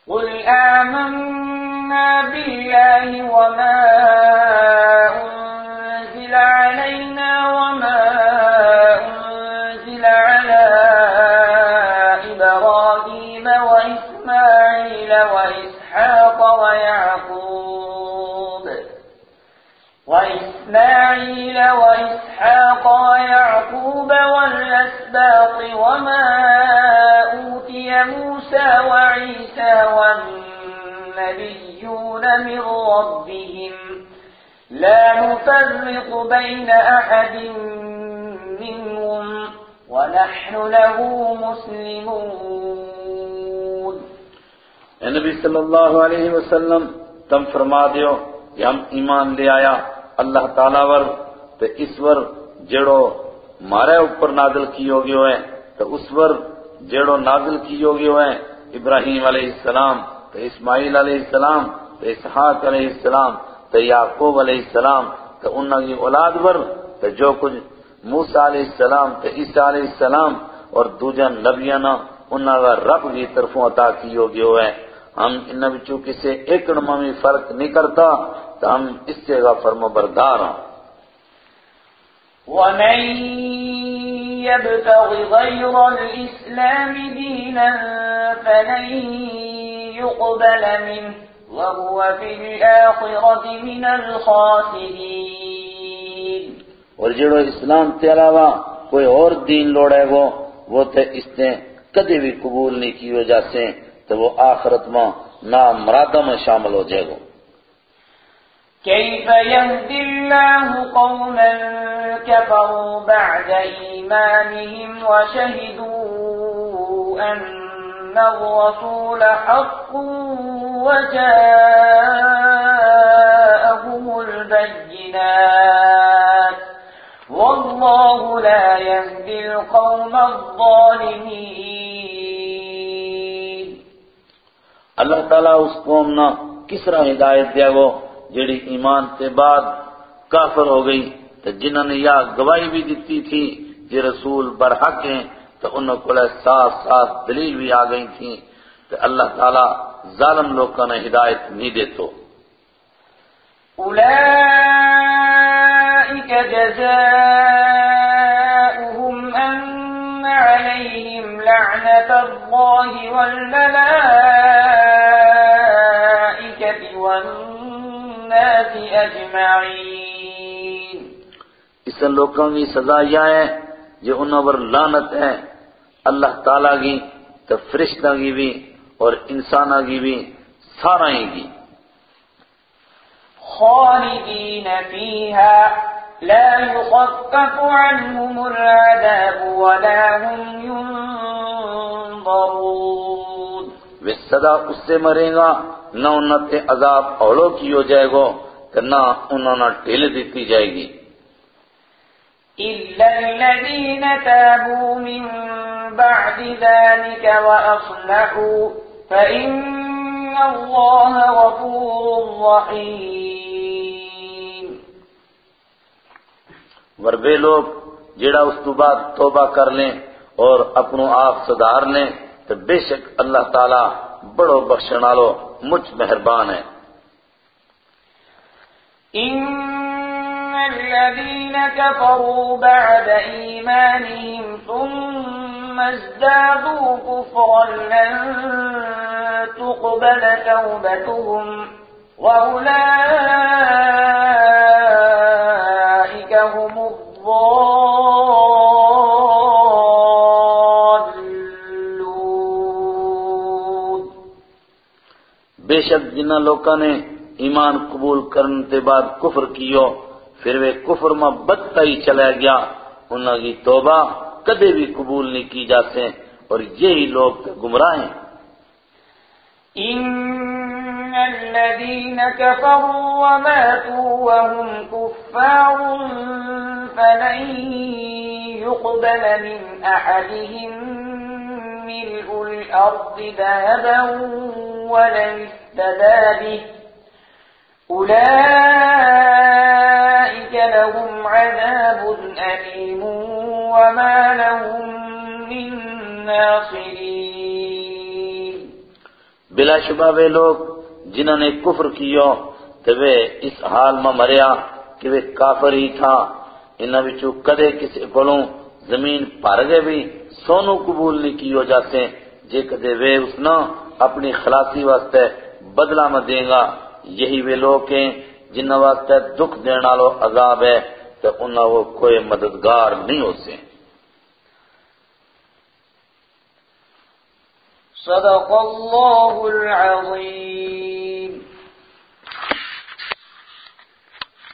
قل آمنا بالله وما أنزل علينا وما وإسماعيل وإسحاق ويعقوب والأسباط وما أوتي موسى وعيسى والنبيون من ربهم لا نفرق بين أحد منهم ونحن له مسلمون. نبی صلی اللہ علیہ وسلم تم فرما دیو کہ ہم ایمان لے آیا اللہ تعالیٰ ور، تے اس ور جڑو مارے اوپر نازل کی ہوگی ہوئے تو اس ور جڑو نازل کی ہوگی ہوئے، ابراہیم علیہ السلام تو اسماعیل علیہ السلام تو اسحاق علیہ السلام تو یعقوب علیہ السلام تو انہوں کی اولاد ور تو جو کچھ موسیٰ علیہ السلام تو عیسیٰ علیہ السلام، اور دوجہ نبیانہ انہوں کا رب کی طرفوں عطا کی ہوگی ہوئے۔ ہم ان بچوں کسی ایک نمہ میں فرق نہیں کرتا تو ہم اس سے کا فرم بردار ہوں ومن يبتغ غير الإسلام دينا فلن يقبل منه وهو في الآخرة من الخاسرين۔ اور جڑو اسلام تے علاوہ کوئی اور دین لوڑے گو وہ تے اس نے کدی بھی قبول نہیں کیو جاسے تو وہ آخرت میں نا مرادہ میں شامل ہو جائے گو كيف يهدي الله قوما كفروا بعد إيمانهم وشهدوا أن الرسول حق وجاءهم البينات والله لا يهدي القوم الظالمين. اللہ تعالیٰ اس قوم نہ کس طرح ہدایت دیا گو جڑی ایمان سے بعد کافر ہو گئی تو جنہوں نے یا گواہی بھی دیتی تھی یہ رسول برحق ہیں تو انہوں کو صاف صاف دلیل بھی آ گئی تھی۔ تو اللہ تعالیٰ ظالم لوگ کا نہ ہدایت نہیں دیتو۔ أولئك جزاؤهم أن عليهم لعنة الله والملائكة أجمعين. اس لوگوں کی سزا یہ ہے جو انہوں پر لانت ہے اللہ تعالیٰ کی تو فرشتہ کی بھی اور انسانہ کی بھی سارا ہی کی۔ خالدين فيها لا يخفف عنهم العذاب ولا هم ينظرون. وہ سدا اس سے مرے گا نہ انہوں تے عذاب اوڑو کی ہو جائے گا کہ نہ انہوں نے ٹھیل دیتی جائے گی۔ إلا الذين تابوا من بعد ذلك وأصلحوا فإن الله غفور رحيم۔ ور وہ لوگ جڑا اس تو بعد توبہ کر لیں اور اپنو آپ سدھار لیں تو بے شک اللہ تعالیٰ بڑو بخشنا لو مجھ مہربان ہے۔ إن الذين كفروا بعد إيمانهم ثم ازدادوا كفرا لن تقبل توبتهم وأولئك شک جنہ لوکاں نے ایمان قبول کرنے کے بعد کفر کیو، پھر وہ کفر میں بدتا ہی چلا گیا۔ انہوں کی توبہ کدے بھی قبول نہیں کی جاتے اور یہی لوگ گمراہ ہیں۔ إن الذين كفروا وماتوا وهم كفار فلن يقبل من أحدهم ملء الأرض ذهبا ولن افتدى به. أولئك لهم عذاب أليم وما لهم من ناصرين. بلا شبہ وہ لوگ جنہوں نے کفر کیو تو وہ اس حال میں مریا کہ وہ کافر ہی تھا۔ انہاں وچوں کدے کسی کولوں زمین پار گئے بھی سونو قبول نہیں کیو جاتے، جے کدے وہ اس نہ اپنی خلاصی واسطے بدلہ میں دے گا۔ یہی وہ لوگ ہیں جن واسطے دکھ دینا لو عذاب ہے تو انہوں وہ کوئی مددگار نہیں ہو صدق الله العظيم